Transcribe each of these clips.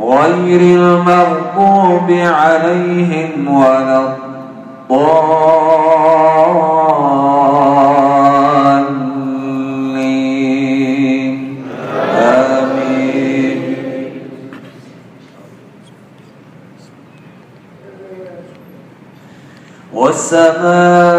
غير المغضوب عليهم ولا الضالين. آمين. والسماء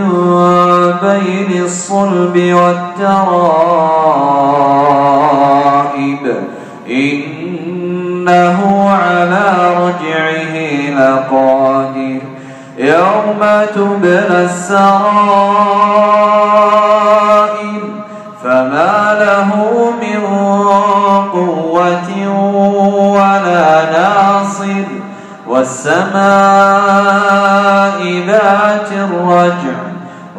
بين الصلب والترائب إنه على رجعه لقادر يوم تبلى السرائر فما له من قوة ولا ناصر والسماء ذات الرجع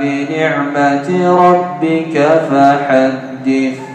بنعمة ربك فحدث